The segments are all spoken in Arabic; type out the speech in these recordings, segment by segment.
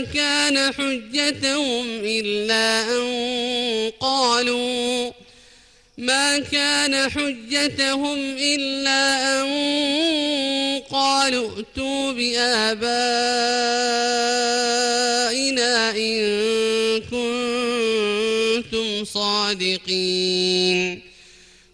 كان حجتهم إلا أن قالوا ما كان حجتهم إلا أن قالوا ائتوا بآبائنا إن كنتم صادقين.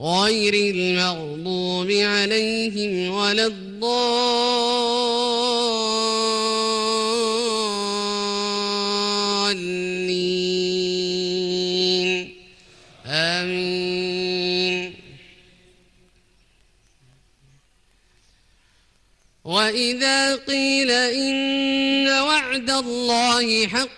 غير المغضوب عليهم ولا الضالين. آمين. وإذا قيل إن وعد الله حق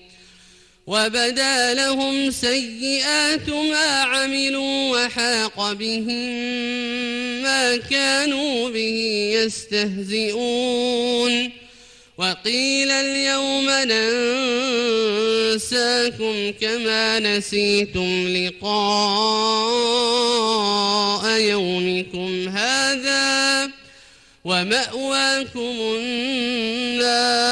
وبدا لهم سيئات ما عملوا وحاق بهم ما كانوا به يستهزئون. وقيل اليوم ننساكم كما نسيتم لقاء يومكم هذا ومأواكم النار.